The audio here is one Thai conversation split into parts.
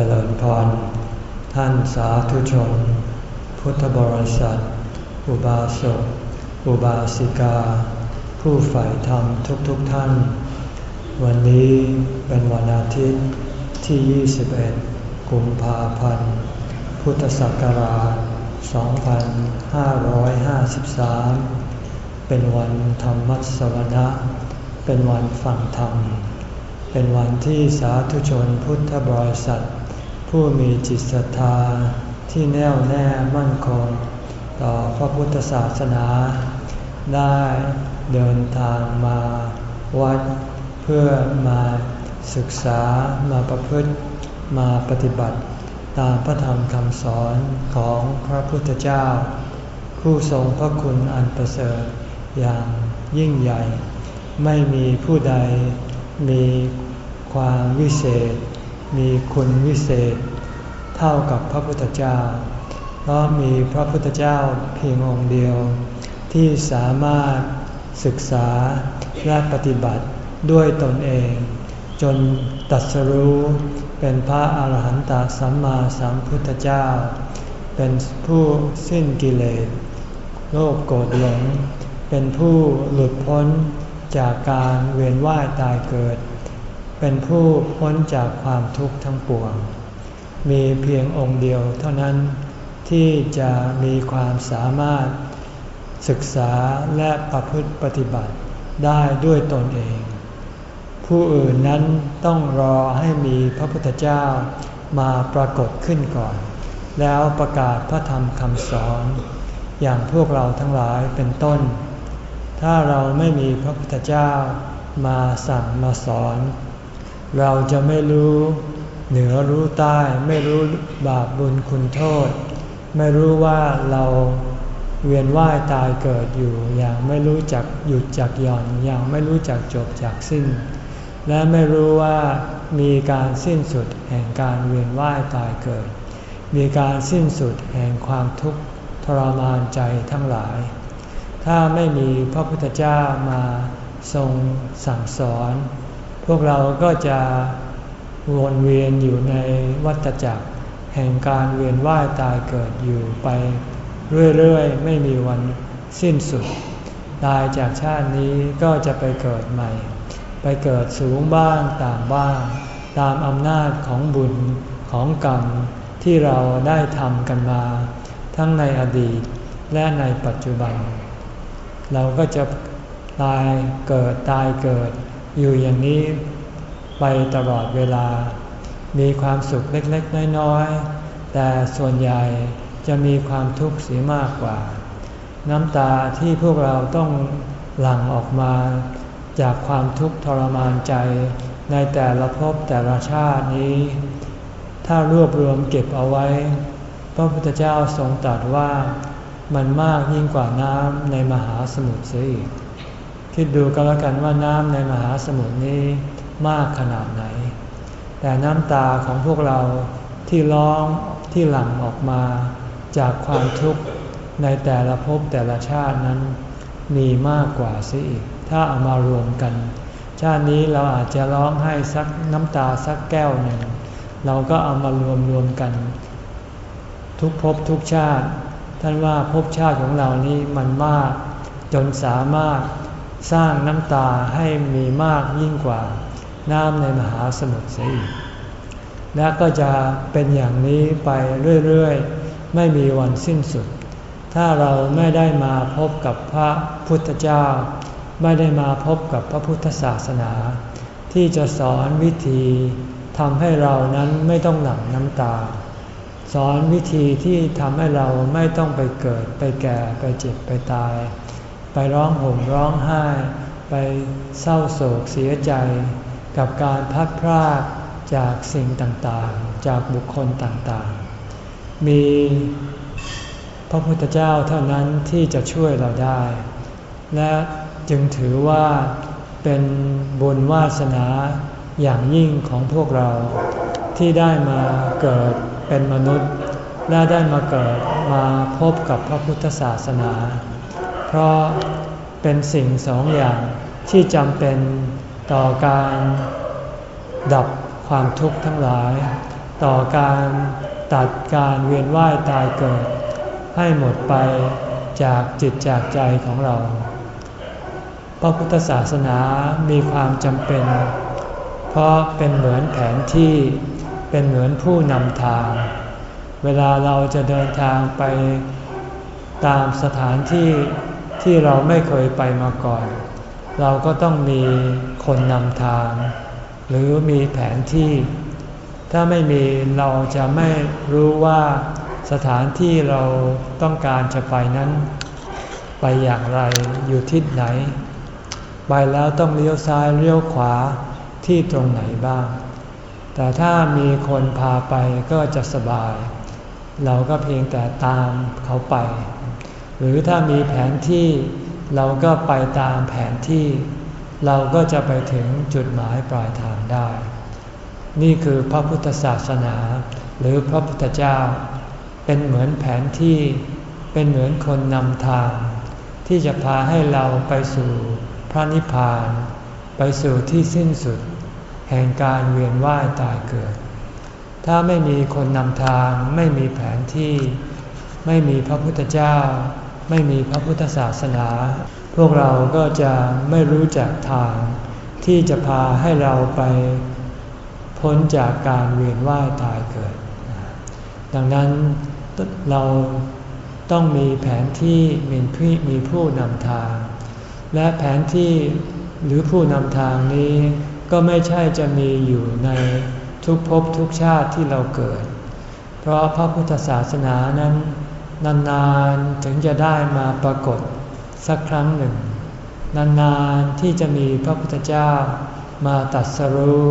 จริญพร ท่านสาธุชน พุทธบริษัท อุบาสก อุบาสิกา ผู้ใฝ่ธรรมทุกๆทท่าน วันนี้เป็นวันอาทิตย์ที่ 21 กุมภาพันธ์ พุทธศักราช 2553 เป็นวันธรรมสวนะ เป็นวันฝังธรรมเป็นวันที่สาธุชนพุทธบริษัท ผู้มีจิตศรัทธาที่แน่วแน่มั่นคง ต่อพระพุทธศาสนา ได้เดินทางมาวัด เพื่อมาศึกษามาประพฤติมาปฏิบัติ ตามพระธรรมคำสอนของพระพุทธเจ้า ผู้ทรงพระคุณอันประเสริฐอย่างยิ่งใหญ่ ไม่มีผู้ใดมีความวิเศษ มีคุณวิเศษ เท่ากับพระพุทธเจ้า เพราะมีพระพุทธเจ้าเพียงองค์เดียว ที่สามารถศึกษาและปฏิบัติด้วยตนเอง จนตัดสรู้เป็นพระอาหารหันตสัมมาสัมพุทธเจ้า เป็นผู้สิ้นกิเลสโลภโกรธหลง เป็นผู้หลุดพ้นจากการเวียนว่ายตายเกิด เป็นผู้พ้นจากความทุกข์ทั้งปวง มีเพียงองค์เดียวเท่านั้นที่จะมีความสามารถศึกษาและประพฤติปฏิบัติได้ด้วยตนเอง ผู้อื่นนั้นต้องรอให้มีพระพุทธเจ้ามาปรากฏขึ้นก่อน แล้วประกาศพระธรรมคำสอน อย่างพวกเราทั้งหลายเป็นต้น ถ้าเราไม่มีพระพุทธเจ้ามาสั่งมาสอน เราจะไม่รู้เหนือรู้ใต้ไม่รู้บาปบุญคุณโทษ ไม่รู้ว่าเราเวียนว่ายตายเกิดอยู่อย่างไม่รู้จักหยุดจักหย่อนอย่างไม่รู้จักจบจากสิ้น และไม่รู้ว่ามีการสิ้นสุดแห่งการเวียนว่ายตายเกิด มีการสิ้นสุดแห่งความทุกข์ทรมานใจทั้งหลาย ถ้าไม่มีพระพุทธเจ้ามาทรงสั่งสอน พวกเราก็จะวนเวียนอยู่ในวัฏจักร แห่งการเวียนว่ายตายเกิดอยู่ไปเรื่อยๆ ไม่มีวันสิ้นสุด ตายจากชาตินี้ก็จะไปเกิดใหม่ ไปเกิดสูงบ้างต่างบ้าง ตามอำนาจของบุญของกรรมที่เราได้ทำกันมา ทั้งในอดีตและในปัจจุบัน เราก็จะตายเกิดตายเกิด อยู่อย่างนี้ไปตลอดเวลา มีความสุขเล็กๆ น้อยๆ แต่ส่วนใหญ่จะมีความทุกข์เสียมากกว่า น้ำตาที่พวกเราต้องหลั่งออกมาจากความทุกข์ทรมานใจในแต่ละภพแต่ละชาตินี้ ถ้ารวบรวมเก็บเอาไว้ พระพุทธเจ้าทรงตรัสว่ามันมากยิ่งกว่าน้ำในมหาสมุทรเสียอีก คิดดูก็แล้วกันว่าน้ำในมหาสมุทรนี้มากขนาดไหน แต่น้ำตาของพวกเราที่ร้องที่หลั่งออกมา จากความทุกข์ในแต่ละภพแต่ละชาตินั้น มีมากกว่าซิอีก ถ้าเอามารวมกัน ชาตินี้เราอาจจะร้องให้สักน้ำตาสักแก้วหนึ่ง เราก็เอามารวมรวมกัน ทุกภพทุกชาติ ท่านว่าภพชาติของเรานี้มันมาก จนสามารถ สร้างน้ำตาให้มีมากยิ่งกว่าน้ำในมหาสมุทรเสียอีก และก็จะเป็นอย่างนี้ไปเรื่อยๆ ไม่มีวันสิ้นสุด ถ้าเราไม่ได้มาพบกับพระพุทธเจ้า ไม่ได้มาพบกับพระพุทธศาสนา ที่จะสอนวิธีทำให้เรานั้นไม่ต้องหลั่งน้ำตา สอนวิธีที่ทำให้เราไม่ต้องไปเกิดไปแก่ไปเจ็บไปตาย ไปร้องห่มร้องไห้ ไปเศร้าโศกเสียใจ กับการพัดพรากจากสิ่งต่างๆ จากบุคคลต่างๆ มีพระพุทธเจ้าเท่านั้นที่จะช่วยเราได้ และจึงถือว่าเป็นบุญวาสนาอย่างยิ่งของพวกเราที่ได้มาเกิดเป็นมนุษย์ และได้มาเกิดมาพบกับพระพุทธศาสนา เพราะเป็นสิ่งสองอย่างที่จำเป็นต่อการดับความทุกข์ทั้งหลาย ต่อการตัดการเวียนว่ายตายเกิด ให้หมดไปจากจิตจากใจของเรา พระพุทธศาสนามีความจำเป็น เพราะเป็นเหมือนแผนที่เป็นเหมือนผู้นำทาง เวลาเราจะเดินทางไปตามสถานที่ ที่เราไม่เคยไปมาก่อน เราก็ต้องมีคนนำทาง หรือมีแผนที่ ถ้าไม่มีเราจะไม่รู้ว่าสถานที่เราต้องการจะไปนั้น ไปอย่างไรอยู่ที่ไหน ไปแล้วต้องเลี้ยวซ้ายเลี้ยวขวาที่ตรงไหนบ้าง แต่ถ้ามีคนพาไปก็จะสบาย เราก็เพียงแต่ตามเขาไป หรือถ้ามีแผนที่เราก็ไปตามแผนที่ เราก็จะไปถึงจุดหมายปลายทางได้ นี่คือพระพุทธศาสนา หรือพระพุทธเจ้า เป็นเหมือนแผนที่เป็นเหมือนคนนำทาง ที่จะพาให้เราไปสู่พระนิพพาน ไปสู่ที่สิ้นสุด แห่งการเวียนว่ายตายเกิด ถ้าไม่มีคนนำทางไม่มีแผนที่ ไม่มีพระพุทธเจ้า ไม่มีพระพุทธศาสนา พวกเราก็จะไม่รู้จักทาง ที่จะพาให้เราไปพ้นจากการเวียนว่ายตายเกิด ดังนั้นเราต้องมีแผนที่มีผู้มีผู้นำทาง และแผนที่หรือผู้นำทางนี้ก็ไม่ใช่จะมีอยู่ในทุกภพทุกชาติที่เราเกิด เพราะพระพุทธศาสนานั้น นานๆถึงจะได้มาปรากฏสักครั้งหนึ่ง นานๆที่จะมีพระพุทธเจ้ามาตัดสรู้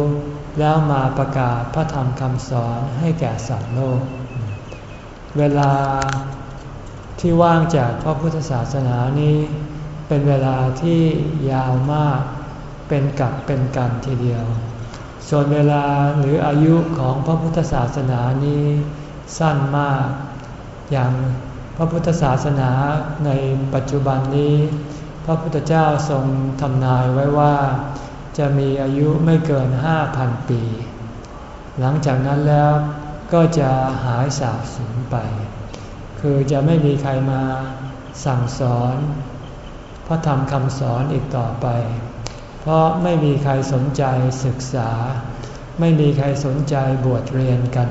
แล้วมาประกาศพระธรรมคำสอนให้แก่สัตว์โลก เวลาที่ว่างจากพระพุทธศาสนานี้ เป็นเวลาที่ยาวมากเป็นกับเป็นกันทีเดียว ส่วนเวลาหรืออายุของพระพุทธศาสนานี้สั้นมาก อย่างพระพุทธศาสนาในปัจจุบันนี้ พระพุทธเจ้าทรงทำนายไว้ว่า จะมีอายุไม่เกินห้าพันปี หลังจากนั้นแล้วก็จะหายสาบสูญไป คือจะไม่มีใครมาสั่งสอน พระธรรมคำสอนอีกต่อไป เพราะไม่มีใครสนใจศึกษา ไม่มีใครสนใจบวชเรียนกัน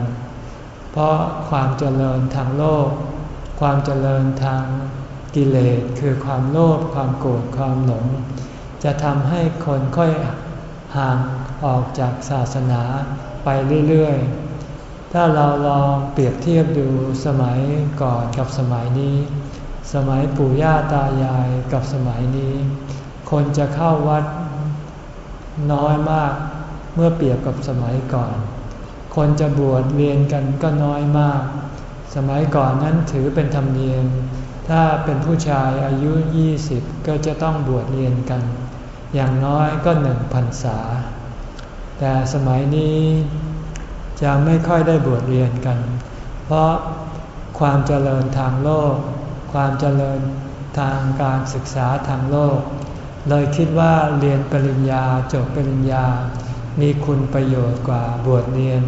เพราะความเจริญทางโลก ความเจริญทางกิเลสคือความโลภความโกรธความหลง จะทำให้คนค่อยห่างออกจากศาสนาไปเรื่อยๆ ถ้าเราลองเปรียบเทียบดูสมัยก่อนกับสมัยนี้ สมัยปู่ย่าตายายกับสมัยนี้ คนจะเข้าวัดน้อยมากเมื่อเปรียบกับสมัยก่อน คนจะบวชเรียนกันก็น้อยมาก สมัยก่อนนั้นถือเป็นธรรมเนียม ถ้าเป็นผู้ชายอายุ 20 ก็จะต้องบวชเรียนกัน อย่างน้อยก็หนึ่งพรรษา แต่สมัยนี้จะไม่ค่อยได้บวชเรียนกัน เพราะความเจริญทางโลก ความเจริญทางการศึกษาทางโลก เลยคิดว่าเรียนปริญญาจบปริญญา มีคุณประโยชน์กว่าบวชเรียน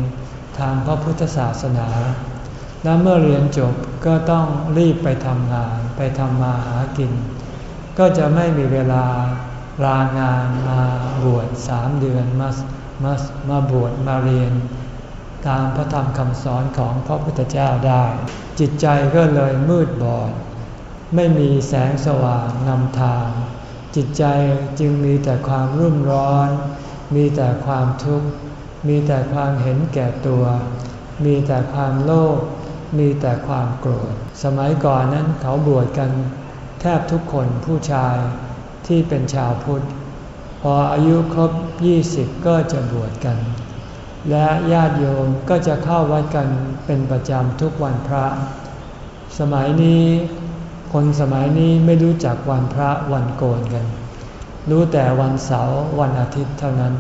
ทางพระพุทธศาสนา และเมื่อเรียนจบก็ต้องรีบไปทำงานไปทำมาหากิน ก็จะไม่มีเวลาลางานมาบวชสามเดือนมามามาบวชมาเรียน ตามพระธรรมคำสอนของพระพุทธเจ้าได้ จิตใจก็เลยมืดบอด ไม่มีแสงสว่างนำทาง จิตใจจึงมีแต่ความรุ่มร้อน มีแต่ความทุกข์ มีแต่ความเห็นแก่ตัว มีแต่ความโลภ มีแต่ความโกรธ สมัยก่อนนั้นเขาบวชกัน แทบทุกคนผู้ชายที่เป็นชาวพุทธ พออายุครบ 20 ก็จะบวชกัน และญาติโยมก็จะเข้าวัดกันเป็นประจำทุกวันพระ สมัยนี้คนสมัยนี้ไม่รู้จักวันพระวันโกนกัน รู้แต่วันเสาร์วันอาทิตย์เท่านั้น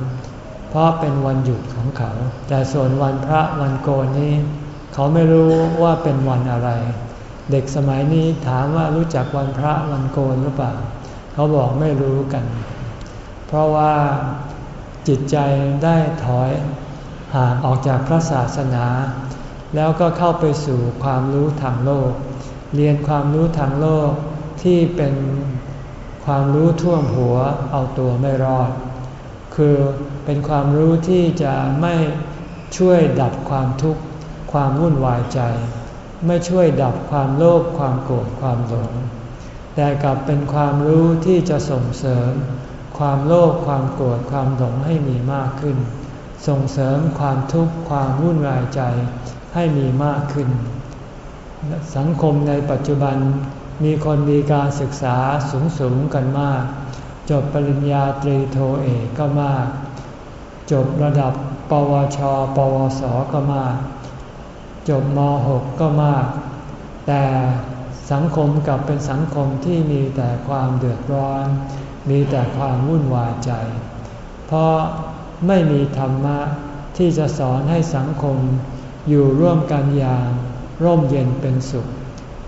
เพราะเป็นวันหยุดของเขา แต่ส่วนวันพระวันโกนนี้ เขาไม่รู้ว่าเป็นวันอะไร เด็กสมัยนี้ถามว่ารู้จักวันพระวันโกนหรือเปล่า เขาบอกไม่รู้กัน เพราะว่าจิตใจได้ถอยห่างออกจากพระศาสนา แล้วก็เข้าไปสู่ความรู้ทางโลก เรียนความรู้ทางโลกที่เป็น ความรู้ท่วมหัวเอาตัวไม่รอด คือเป็นความรู้ที่จะไม่ช่วยดับความทุกข์ ความวุ่นวายใจ ไม่ช่วยดับความโลภความโกรธความหลง แต่กลับเป็นความรู้ที่จะส่งเสริม ความโลภความโกรธความหลงให้มีมากขึ้น ส่งเสริมความทุกข์ความวุ่นวายใจให้มีมากขึ้น สังคมในปัจจุบัน มีคนมีการศึกษาสูงสูงกันมาก จบปริญญาตรีโทเอกก็มาก จบระดับปวช ปวส ก็มาก จบม .6 ก็มาก แต่สังคมกลับเป็นสังคมที่มีแต่ความเดือดร้อน มีแต่ความวุ่นวายใจ เพราะไม่มีธรรมะที่จะสอนให้สังคมอยู่ร่วมกันอย่างร่มเย็นเป็นสุข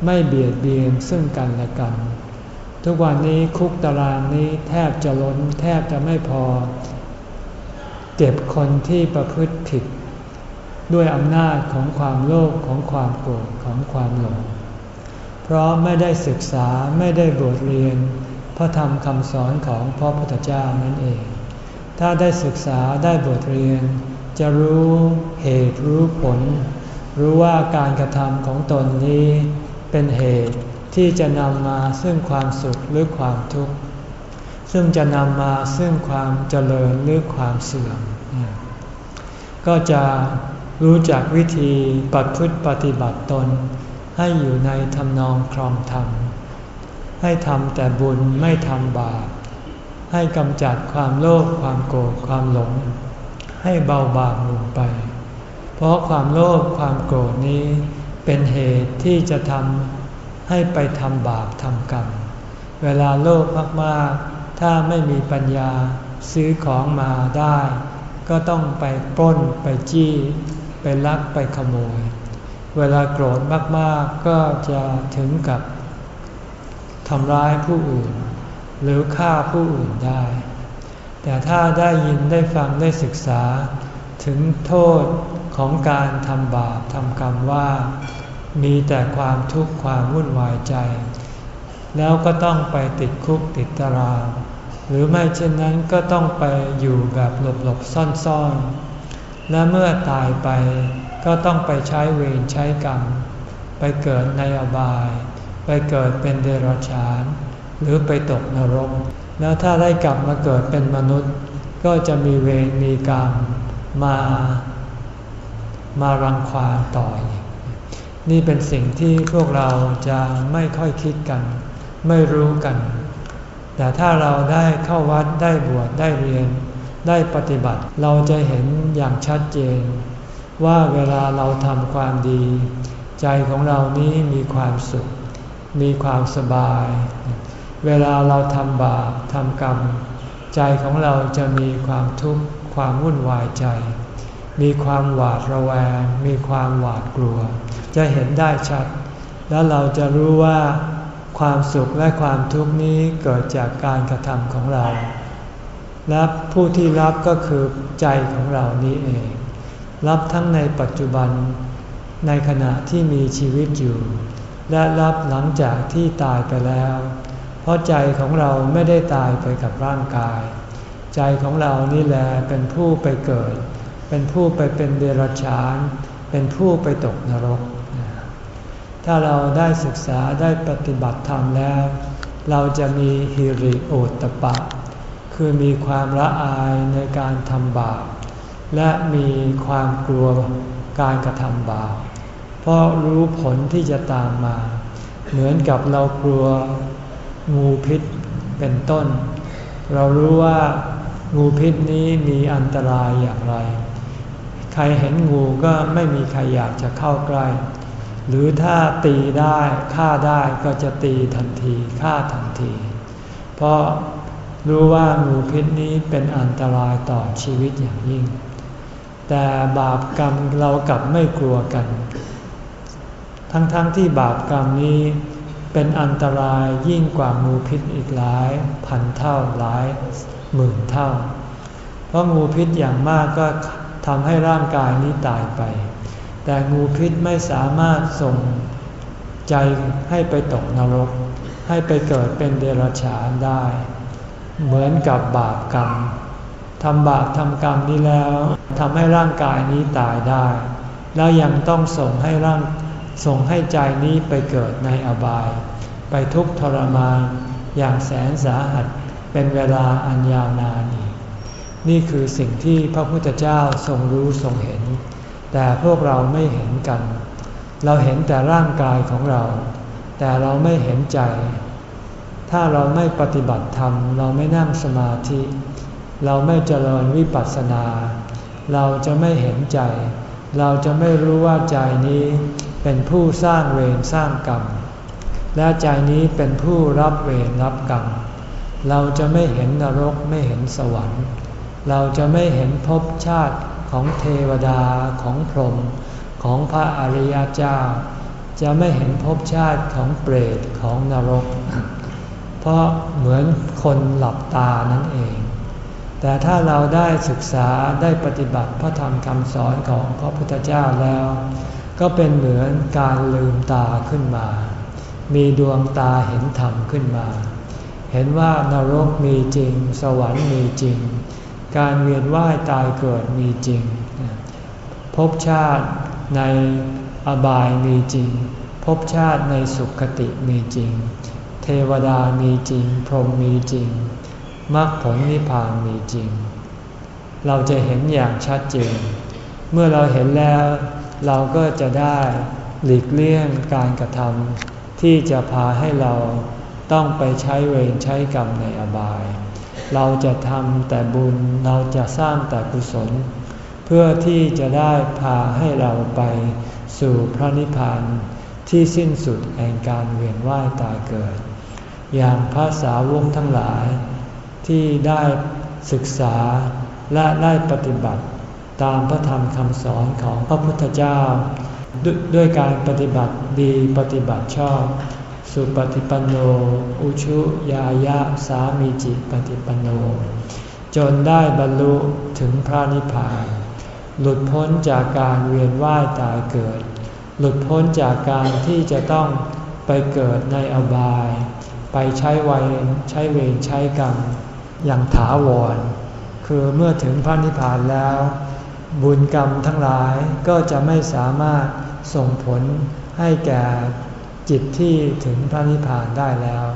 ไม่เบียดเบียนซึ่งกันและกัน ทุกวันนี้คุกตารางนี้แทบจะล้นแทบจะไม่พอ เก็บคนที่ประพฤติผิด ด้วยอำนาจของความโลภของความโกรธของความหลง เพราะไม่ได้ศึกษาไม่ได้บทเรียน พระธรรมคำสอนของพระพุทธเจ้านั่นเอง ถ้าได้ศึกษาได้บทเรียน จะรู้เหตุรู้ผล รู้ว่าการกระทำของตนนี้ เป็นเหตุที่จะนำมาซึ่งความสุขหรือความทุกข์ ซึ่งจะนำมาซึ่งความเจริญหรือความเสื่อม ก็จะรู้จักวิธีปฏิพฤติปฏิบัติตน ให้อยู่ในทำนองครองธรรม ให้ทำแต่บุญไม่ทำบาป ให้กำจัดความโลภความโกรธความหลง ให้เบาบางลงไป เพราะความโลภความโกรธนี้ เป็นเหตุที่จะทำให้ไปทำบาปทำกรรม เวลาโลภมากๆ ถ้าไม่มีปัญญาซื้อของมาได้ ก็ต้องไปปล้นไปจี้ ไปลักไปขโมย เวลาโกรธมากๆ ก็จะถึงกับทำร้ายผู้อื่น หรือฆ่าผู้อื่นได้ แต่ถ้าได้ยินได้ฟังได้ศึกษา ถึงโทษ ของการทำบาปทำกรรมว่า มีแต่ความทุกข์ความวุ่นวายใจ แล้วก็ต้องไปติดคุกติดตาราง หรือไม่เช่นนั้นก็ต้องไปอยู่แบบหลบๆซ่อนๆ และเมื่อตายไปก็ต้องไปใช้เวรใช้กรรม ไปเกิดในอบาย ไปเกิดเป็นเดรัจฉาน หรือไปตกนรก แล้วถ้าได้กลับมาเกิดเป็นมนุษย์ ก็จะมีเวรมีกรรมมา มารังควานต่อยนี่เป็นสิ่งที่พวกเราจะไม่ค่อยคิดกัน ไม่รู้กัน แต่ถ้าเราได้เข้าวัดได้บวชได้เรียน ได้ปฏิบัติ เราจะเห็นอย่างชัดเจน ว่าเวลาเราทำความดี ใจของเรานี้มีความสุข มีความสบาย เวลาเราทำบาปทำกรรม ใจของเราจะมีความทุกข์ความวุ่นวายใจ มีความหวาดระแวง มีความหวาดกลัว จะเห็นได้ชัด แล้วเราจะรู้ว่าความสุขและความทุกข์นี้เกิดจากการกระทำของเรา และผู้ที่รับก็คือใจของเรานี้เอง รับทั้งในปัจจุบันในขณะที่มีชีวิตอยู่ และรับหลังจากที่ตายไปแล้ว เพราะใจของเราไม่ได้ตายไปกับร่างกาย ใจของเรานี่แหละเป็นผู้ไปเกิด เป็นผู้ไปเป็นเดรัจฉาน เป็นผู้ไปตกนรก ถ้าเราได้ศึกษาได้ปฏิบัติธรรมแล้ว เราจะมีฮิริโอตปะ คือมีความละอายในการทำบาป และมีความกลัวการกระทำบาป เพราะรู้ผลที่จะตามมา เหมือนกับเรากลัวงูพิษเป็นต้น เรารู้ว่างูพิษนี้มีอันตรายอย่างไร ใครเห็นงูก็ไม่มีใครอยากจะเข้าใกล้ หรือถ้าตีได้ฆ่าได้ก็จะตีทันทีฆ่าทันที เพราะรู้ว่างูพิษนี้เป็นอันตรายต่อชีวิตอย่างยิ่ง แต่บาปกรรมเรากลับไม่กลัวกัน ทั้งๆทที่บาปกรรมนี้เป็นอันตรายยิ่งกว่างูพิษอีกหลาย พันเท่าหลายหมื่นเท่า เพราะงูพิษอย่างมากก็ ทำให้ร่างกายนี้ตายไป แต่งูพิษไม่สามารถส่งใจให้ไปตกนรก ให้ไปเกิดเป็นเดรัจฉานได้ เหมือนกับบาปกรรมทำบาปทำกรรมนี้แล้วทำให้ร่างกายนี้ตายได้ แล้วยังต้องส่งให้ร่างส่งให้ใจนี้ไปเกิดในอบาย ไปทุกข์ทรมานอย่างแสนสาหัสเป็นเวลาอันยาวนานอี นี่คือสิ่งที่พระพุทธเจ้าทรงรู้ทรงเห็น แต่พวกเราไม่เห็นกัน เราเห็นแต่ร่างกายของเรา แต่เราไม่เห็นใจ ถ้าเราไม่ปฏิบัติธรรม เราไม่นั่งสมาธิ เราไม่เจริญวิปัสสนา เราจะไม่เห็นใจ เราจะไม่รู้ว่าใจนี้เป็นผู้สร้างเวรสร้างกรรม และใจนี้เป็นผู้รับเวรรับกรรม เราจะไม่เห็นนรกไม่เห็นสวรรค์ เราจะไม่เห็นภพชาติของเทวดาของพรหมของพระอริยเจ้า จะไม่เห็นภพชาติของเปรตของนรก เพราะเหมือนคนหลับตานั่นเอง แต่ถ้าเราได้ศึกษาได้ปฏิบัติพระธรรมคำสอนของพระพุทธเจ้าแล้ว ก็เป็นเหมือนการลืมตาขึ้นมา มีดวงตาเห็นธรรมขึ้นมา เห็นว่านรกมีจริง สวรรค์มีจริง การเวียนว่ายตายเกิดมีจริง ภพชาติในอบายมีจริง ภพชาติในสุขติมีจริง เทวดามีจริง พรหมมีจริง มรรคผลนิพพานมีจริง เราจะเห็นอย่างชัดเจน เมื่อเราเห็นแล้วเราก็จะได้หลีกเลี่ยงการกระทำที่จะพาให้เราต้องไปใช้เวรใช้กรรมในอบาย เราจะทำแต่บุญเราจะสร้างแต่กุศล เพื่อที่จะได้พาให้เราไปสู่พระนิพพานที่สิ้นสุดแห่งการเวียนว่ายตายเกิด อย่างพระสาวกทั้งหลาย ที่ได้ศึกษาและได้ปฏิบัติตามพระธรรมคำสอนของพระพุทธเจ้า ด้วยการปฏิบัติดีปฏิบัติชอบ สุปฏิปันโน อุชุยายะสามีจิปฏิปันโน จนได้บรรลุถึงพระนิพพาน หลุดพ้นจากการเวียนว่ายตายเกิด หลุดพ้นจากการที่จะต้องไปเกิดในอบาย ไปใช้วัยใช้เวรใช้กรรมอย่างถาวร คือเมื่อถึงพระนิพพานแล้ว บุญกรรมทั้งหลายก็จะไม่สามารถส่งผลให้แก่ จิตที่ถึงพระนิพพานได้แล้ว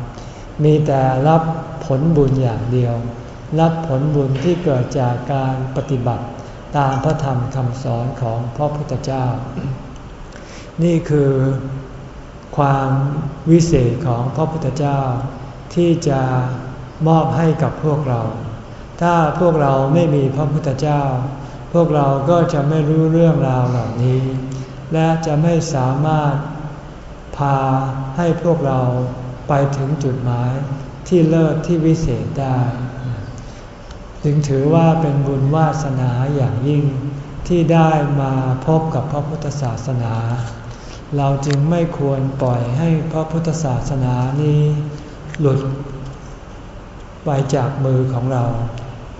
มีแต่รับผลบุญอย่างเดียว รับผลบุญที่เกิดจากการปฏิบัติตามพระธรรมคำสอนของพระพุทธเจ้า นี่คือความวิเศษของพระพุทธเจ้า ที่จะมอบให้กับพวกเรา ถ้าพวกเราไม่มีพระพุทธเจ้า พวกเราก็จะไม่รู้เรื่องราวเหล่านี้ และจะไม่สามารถ พาให้พวกเราไปถึงจุดหมายที่เลิศที่วิเศษได้ จึงถือว่าเป็นบุญวาสนาอย่างยิ่งที่ได้มาพบกับพระพุทธศาสนา เราจึงไม่ควรปล่อยให้พระพุทธศาสนานี้ หลุดไปจากมือของเรา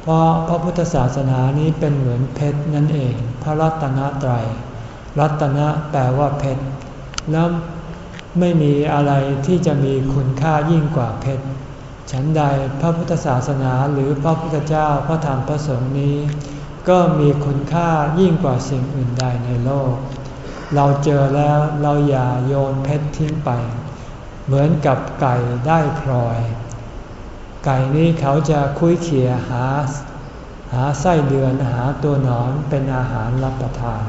เพราะพระพุทธศาสนานี้เป็นเหมือนเพชรนั่นเอง พระรัตนตรัย รัตนะแปลว่าเพชรแล้ว ไม่มีอะไรที่จะมีคุณค่ายิ่งกว่าเพชร ฉันใดพระพุทธศาสนาหรือพระพุทธเจ้าพระธรรมพระสงฆ์นี้ ก็มีคุณค่ายิ่งกว่าสิ่งอื่นใดในโลก เราเจอแล้วเราอย่าโยนเพชรทิ้งไป เหมือนกับไก่ได้พลอย ไก่นี้เขาจะคุ้ยเขี่ยหา หาไส้เดือนหาตัวหนอนเป็นอาหารรับประทาน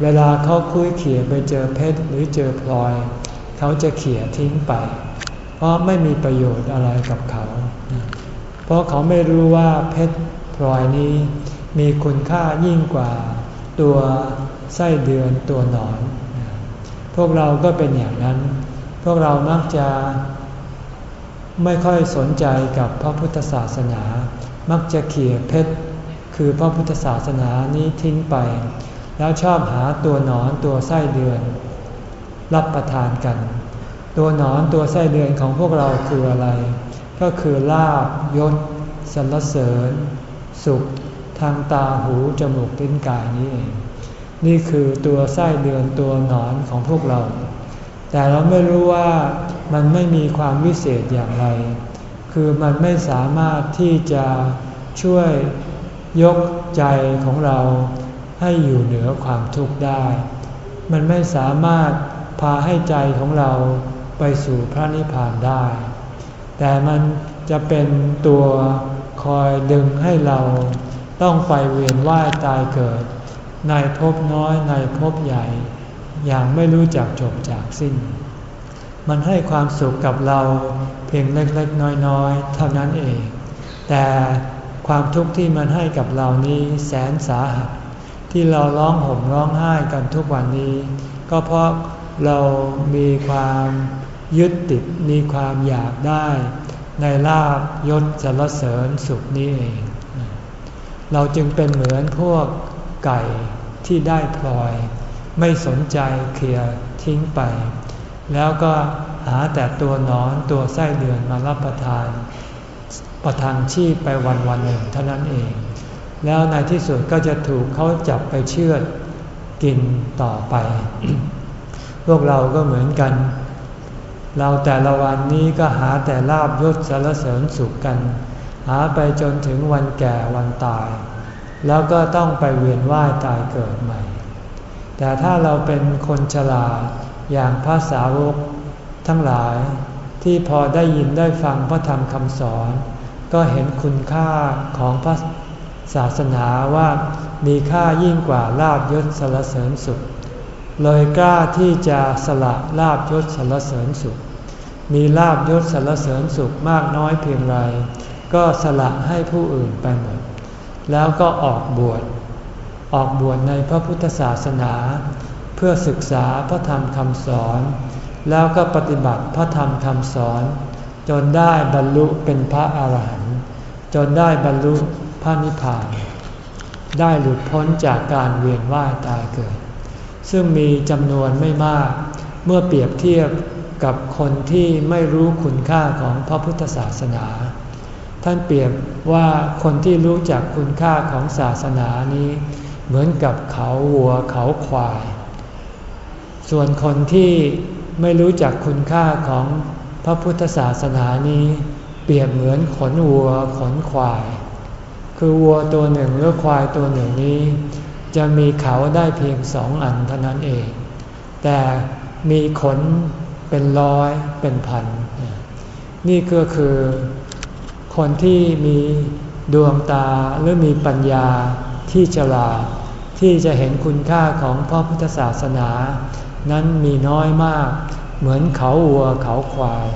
เวลาเขาคุ้ยเขี่ยไปเจอเพชรหรือเจอพลอยเขาจะเขี่ยทิ้งไป เพราะไม่มีประโยชน์อะไรกับเขา เพราะเขาไม่รู้ว่าเพชรพลอยนี้มีคุณค่ายิ่งกว่าตัวไส้เดือนตัวหนอน พวกเราก็เป็นอย่างนั้น พวกเรามักจะไม่ค่อยสนใจกับพระพุทธศาสนา มักจะเขี่ยเพชร คือพระพุทธศาสนานี้ทิ้งไป แล้วชอบหาตัวหนอนตัวไส้เดือน รับประทานกัน ตัวหนอนตัวไส้เดือนของพวกเราคืออะไร ก็คือลาบยศสรรเสริญ สุข ทางตาหูจมูกลิ้นกายนี้เองนี่คือตัวไส้เดือนตัวหนอนของพวกเรา แต่เราไม่รู้ว่ามันไม่มีความวิเศษอย่างไร คือมันไม่สามารถที่จะช่วยยกใจของเราให้อยู่เหนือความทุกข์ได้ มันไม่สามารถ พาให้ใจของเราไปสู่พระนิพพานได้ แต่มันจะเป็นตัวคอยดึงให้เราต้องไปเวียนว่ายตายเกิด ในภพน้อยในภพใหญ่ อย่างไม่รู้จักจบจากสิ้น มันให้ความสุขกับเราเพียงเล็กๆ น้อยๆ เท่านั้นเอง แต่ความทุกข์ที่มันให้กับเรานี้แสนสาหัส ที่เราร้องห่มร้องไห้กันทุกวันนี้ ก็เพราะ เรามีความยึดติดมีความอยากได้ ในลาบยศสรรเสริญสุขนี้เอง เราจึงเป็นเหมือนพวกไก่ที่ได้พลอย ไม่สนใจเคลียทิ้งไป แล้วก็หาแต่ตัวนอนตัวไส้เดือนมารับประทาน ประทังชีพไปวันวันหนึ่งเท่านั้นเอง แล้วในที่สุดก็จะถูกเขาจับไปเชือดกินต่อไป พวกเราก็เหมือนกัน เราแต่ละวันนี้ก็หาแต่ลาบยศสารเสริญสุขกัน หาไปจนถึงวันแก่วันตาย แล้วก็ต้องไปเวียนว่ายตายเกิดใหม่ แต่ถ้าเราเป็นคนฉลาดอย่างพระสาวกทั้งหลายที่พอได้ยินได้ฟังพระธรรมคำสอน ก็เห็นคุณค่าของพระศาสนาว่ามีค่ายิ่งกว่าลาบยศสารเสริญสุข เลยกล้าที่จะสละลาบยศสรรเสริญสุข มีลาบยศสรรเสริญสุขมากน้อยเพียงไร ก็สละให้ผู้อื่นไปหมด แล้วก็ออกบวช ออกบวชในพระพุทธศาสนา เพื่อศึกษาพระธรรมคำสอน แล้วก็ปฏิบัติพระธรรมคำสอน จนได้บรรลุเป็นพระอาหารหันต์ จนได้บรรลุพระนิพพาน ได้หลุดพ้นจากการเวียนว่ายตายเกิด ซึ่งมีจำนวนไม่มาก เมื่อเปรียบเทียบกับคนที่ไม่รู้คุณค่าของพระพุทธศาสนา ท่านเปรียบว่าคนที่รู้จักคุณค่าของศาสนานี้ เหมือนกับเขาวัวเขาควาย ส่วนคนที่ไม่รู้จักคุณค่าของพระพุทธศาสนานี้ เปรียบเหมือนขนวัวขนควาย คือวัวตัวหนึ่งหรือควายตัวหนึ่งนี้ จะมีเขาได้เพียงสองอันเท่านั้นเอง แต่มีขนเป็นร้อยเป็นพัน นี่ก็คือคนที่มีดวงตาหรือมีปัญญาที่ฉลาดที่จะเห็นคุณค่าของพระพุทธศาสนา นั้นมีน้อยมาก เหมือนเขาวัวเขาควาย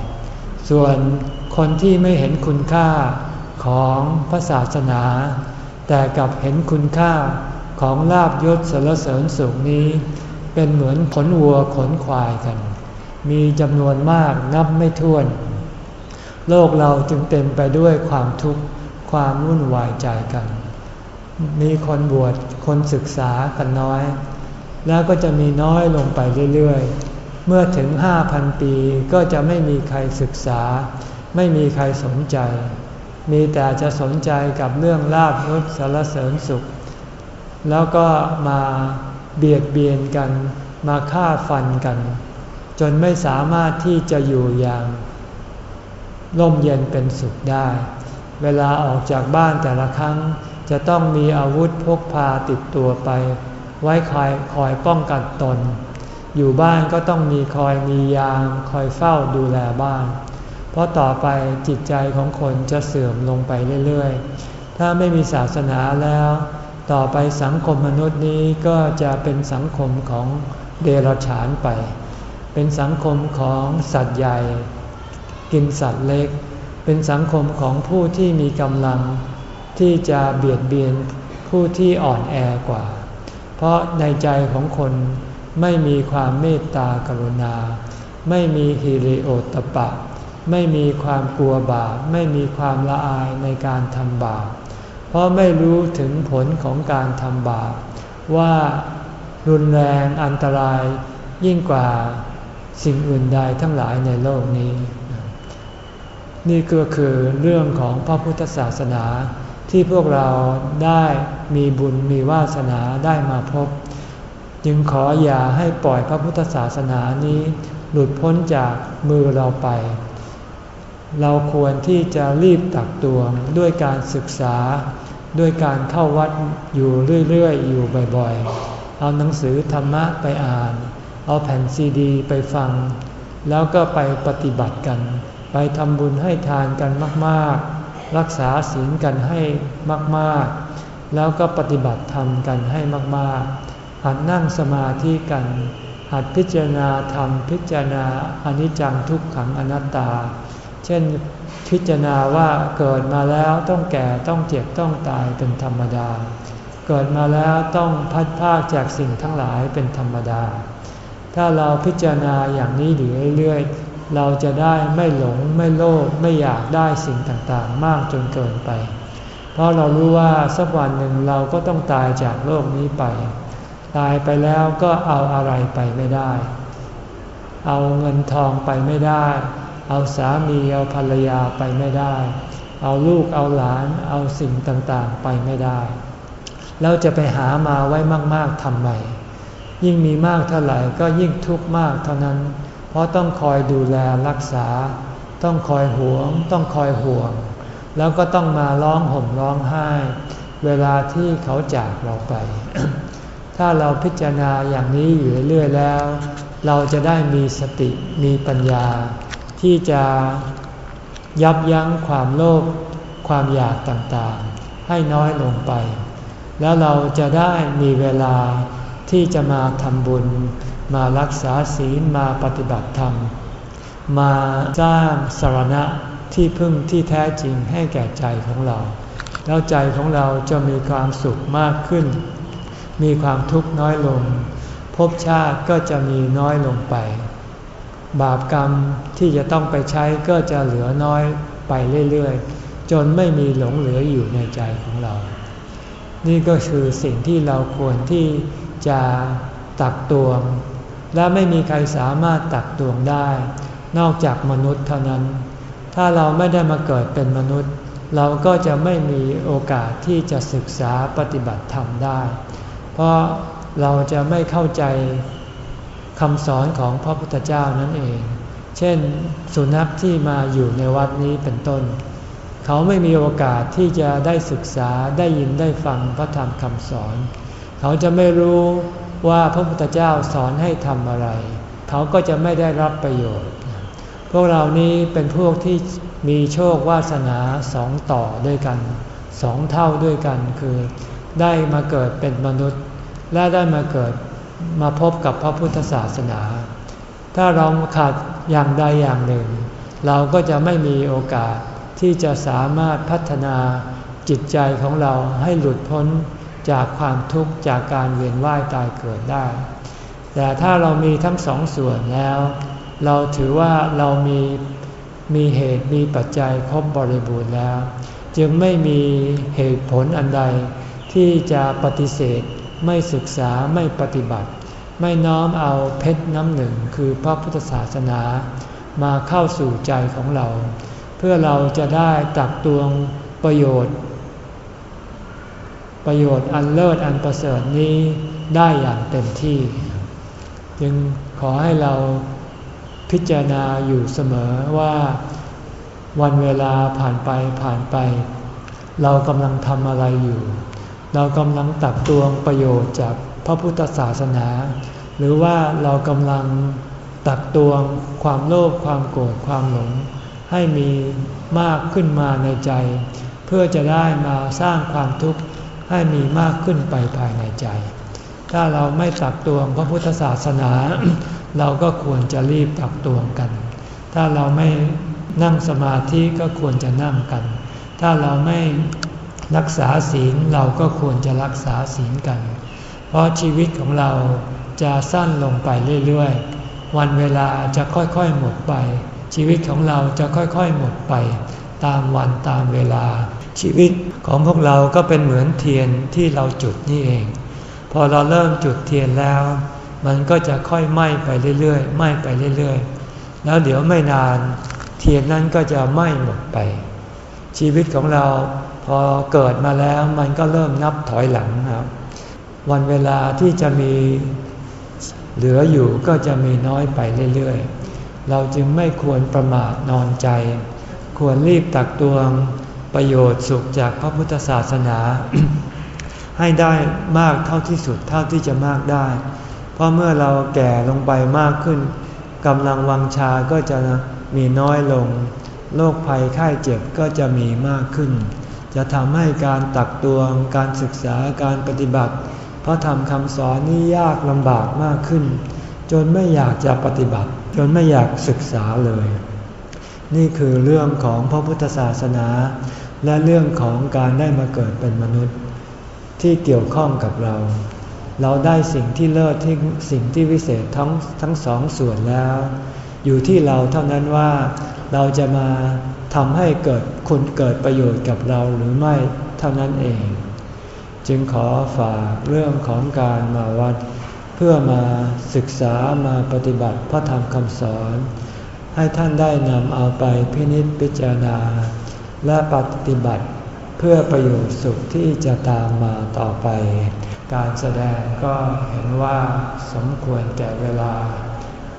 ส่วนคนที่ไม่เห็นคุณค่าของพระศาสนา แต่กลับเห็นคุณค่า ของลาบยศสารเสริญสุขนี้ เป็นเหมือนขนวัวขนควายกัน มีจำนวนมากนับไม่ถ้วน โลกเราจึงเต็มไปด้วยความทุกข์ความวุ่นวายใจกัน มีคนบวชคนศึกษากันน้อย แล้วก็จะมีน้อยลงไปเรื่อยๆ เมื่อถึงห้าพันปีก็จะไม่มีใครศึกษา ไม่มีใครสนใจ มีแต่จะสนใจกับเรื่องลาบยศสารเสริญสุข แล้วก็มาเบียดเบียนกันมาฆ่าฟันกัน จนไม่สามารถที่จะอยู่อย่างร่มเย็นเป็นสุขได้ เวลาออกจากบ้านแต่ละครั้ง จะต้องมีอาวุธพกพาติดตัวไป ไว้คอยคอยป้องกันตน อยู่บ้านก็ต้องมีคอยมียามคอยเฝ้าดูแลบ้าน เพราะต่อไปจิตใจของคนจะเสื่อมลงไปเรื่อยๆ ถ้าไม่มีศาสนาแล้ว ต่อไปสังคมมนุษย์นี้ก็จะเป็นสังคมของเดรัจฉานไป เป็นสังคมของสัตว์ใหญ่ กินสัตว์เล็ก เป็นสังคมของผู้ที่มีกำลังที่จะเบียดเบียนผู้ที่อ่อนแอกว่า เพราะในใจของคนไม่มีความเมตตากรุณา ไม่มีฮิริโอตปะ ไม่มีความกลัวบาป ไม่มีความละอายในการทำบาป เพราะไม่รู้ถึงผลของการทำบาปว่ารุนแรงอันตรายยิ่งกว่าสิ่งอื่นใดทั้งหลายในโลกนี้ นี่ก็คือเรื่องของพระพุทธศาสนาที่พวกเราได้มีบุญมีวาสนาได้มาพบ จึงขออย่าให้ปล่อยพระพุทธศาสนานี้หลุดพ้นจากมือเราไป เราควรที่จะรีบตักตวงด้วยการศึกษา ด้วยการเข้าวัดอยู่เรื่อยๆ อยู่บ่อยๆ เอาหนังสือธรรมะไปอ่าน เอาแผ่นซีดีไปฟัง แล้วก็ไปปฏิบัติกัน ไปทำบุญให้ทานกันมากๆ รักษาศีลกันให้มากๆ แล้วก็ปฏิบัติธรรมกันให้มากๆ หัดนั่งสมาธิกัน หัดพิจารณาธรรมพิจารณาอนิจจังทุกขังอนัตตา เช่น พิจารณาว่าเกิดมาแล้วต้องแก่ต้องเจ็บต้องตายเป็นธรรมดา เกิดมาแล้วต้องพัดพากจากสิ่งทั้งหลายเป็นธรรมดา ถ้าเราพิจารณาอย่างนี้อยู่เรื่อยๆ เราจะได้ไม่หลงไม่โลภไม่อยากได้สิ่งต่างๆ มากจนเกินไป เพราะเรารู้ว่าสักวันหนึ่งเราก็ต้องตายจากโลกนี้ไป ตายไปแล้วก็เอาอะไรไปไม่ได้ เอาเงินทองไปไม่ได้ เอาสามีเอาภรรยาไปไม่ได้ เอาลูกเอาหลานเอาสิ่งต่างๆไปไม่ได้เราจะไปหามาไว้มากๆทำไมยิ่งมีมากเท่าไหร่ก็ยิ่งทุกข์มากเท่านั้น เพราะต้องคอยดูแลรักษา ต้องคอยหวง ต้องคอยห่วง แล้วก็ต้องมาร้องห่มร้องไห้ เวลาที่เขาจากเราไป ถ้าเราพิจารณาอย่างนี้อยู่เรื่อยๆแล้ว เราจะได้มีสติมีปัญญา ที่จะยับยั้งความโลภความอยากต่างๆ ให้น้อยลงไป แล้วเราจะได้มีเวลาที่จะมาทำบุญ มารักษาศีลมาปฏิบัติธรรม มาสร้างสารณะที่พึ่งที่แท้จริงให้แก่ใจของเรา แล้วใจของเราจะมีความสุขมากขึ้น มีความทุกข์น้อยลงภพชาติก็จะมีน้อยลงไป บาปกรรมที่จะต้องไปใช้ก็จะเหลือน้อยไปเรื่อยๆ จนไม่มีหลงเหลืออยู่ในใจของเรา นี่ก็คือสิ่งที่เราควรที่จะตักตวง และไม่มีใครสามารถตักตวงได้ นอกจากมนุษย์เท่านั้น ถ้าเราไม่ได้มาเกิดเป็นมนุษย์ เราก็จะไม่มีโอกาสที่จะศึกษาปฏิบัติธรรมได้ เพราะเราจะไม่เข้าใจ คำสอนของพระพุทธเจ้านั่นเอง เช่น สุนัขที่มาอยู่ในวัดนี้เป็นต้น เขาไม่มีโอกาสที่จะได้ศึกษาได้ยินได้ฟังพระธรรมคำสอน เขาจะไม่รู้ว่าพระพุทธเจ้าสอนให้ทำอะไร เขาก็จะไม่ได้รับประโยชน์ พวกเรานี้เป็นพวกที่มีโชควาสนาสองต่อด้วยกันสองเท่าด้วยกันคือ ได้มาเกิดเป็นมนุษย์ และได้มาเกิด มาพบกับพระพุทธศาสนา ถ้าเราขาดอย่างใดอย่างหนึ่ง เราก็จะไม่มีโอกาสที่จะสามารถพัฒนาจิตใจของเราให้หลุดพ้นจากความทุกข์จากการเวียนว่ายตายเกิดได้ แต่ถ้าเรามีทั้งสองส่วนแล้ว เราถือว่าเรามีมีเหตุมีปัจจัยครบบริบูรณ์แล้ว จึงไม่มีเหตุผลอันใดที่จะปฏิเสธ ไม่ศึกษาไม่ปฏิบัติ ไม่น้อมเอาเพชรน้ำหนึ่งคือพระพุทธศาสนามาเข้าสู่ใจของเรา เพื่อเราจะได้ตักตวงประโยชน์ ประโยชน์อันเลิศอันประเสริฐนี้ได้อย่างเต็มที่ จึงขอให้เราพิจารณาอยู่เสมอว่าวันเวลาผ่านไปผ่านไป เรากำลังทำอะไรอยู่ เรากำลังตักตวงประโยชน์จากพระพุทธศาสนา หรือว่าเรากำลังตักตวงความโลภความโกรธความหลง ให้มีมากขึ้นมาในใจ เพื่อจะได้มาสร้างความทุกข์ให้มีมากขึ้นไปภายในใจ ถ้าเราไม่ตักตวงพระพุทธศาสนา เราก็ควรจะรีบตักตวงกัน ถ้าเราไม่นั่งสมาธิก็ควรจะนั่งกัน ถ้าเราไม่ รักษาศีลเราก็ควรจะรักษาศีลกัน เพราะชีวิตของเราจะสั้นลงไปเรื่อยๆ วันเวลาจะค่อยๆหมดไป ชีวิตของเราจะค่อยๆหมดไป ตามวันตามเวลา ชีวิตของพวกเราก็เป็นเหมือนเทียนที่เราจุดนี่เอง พอเราเริ่มจุดเทียนแล้ว มันก็จะค่อยไหม้ไปเรื่อยๆไหม้ไปเรื่อยๆ แล้วเดี๋ยวไม่นาน เทียนนั้นก็จะไหม้หมดไป ชีวิตของเรา อเกิดมาแล้วมันก็เริ่มนับถอยหลังครับ วันเวลาที่จะมีเหลืออยู่ก็จะมีน้อยไปเรื่อยๆ เราจึงไม่ควรประมาทนอนใจ ควรรีบตักตวงประโยชน์สุขจากพระพุทธศาสนา ให้ได้มากเท่าที่สุดเท่าที่จะมากได้ เพราะเมื่อเราแก่ลงไปมากขึ้นกำลังวังชาก็จะมีน้อยลง โรคภัยไข้เจ็บก็จะมีมากขึ้น จะทำให้การตักตวง การศึกษาการปฏิบัติเพราะทำคำสอนนี้ยากลำบากมากขึ้น จนไม่อยากจะปฏิบัติ จนไม่อยากศึกษาเลย นี่คือเรื่องของพระพุทธศาสนา และเรื่องของการได้มาเกิดเป็นมนุษย์ ที่เกี่ยวข้องกับเรา เราได้สิ่งที่เลิศที่สิ่งที่วิเศษทั้งทั้งสองส่วนแล้ว อยู่ที่เราเท่านั้นว่า เราจะมาทำให้เกิดคุณเกิดประโยชน์กับเราหรือไม่เท่านั้นเอง จึงขอฝากเรื่องของการมาวัด เพื่อมาศึกษามาปฏิบัติพระธรรมคำสอน ให้ท่านได้นำเอาไปพินิจพิจารณา และปฏิบัติเพื่อประโยชน์สุขที่จะตามมาต่อไป การแสดงก็เห็นว่าสมควรแก่เวลา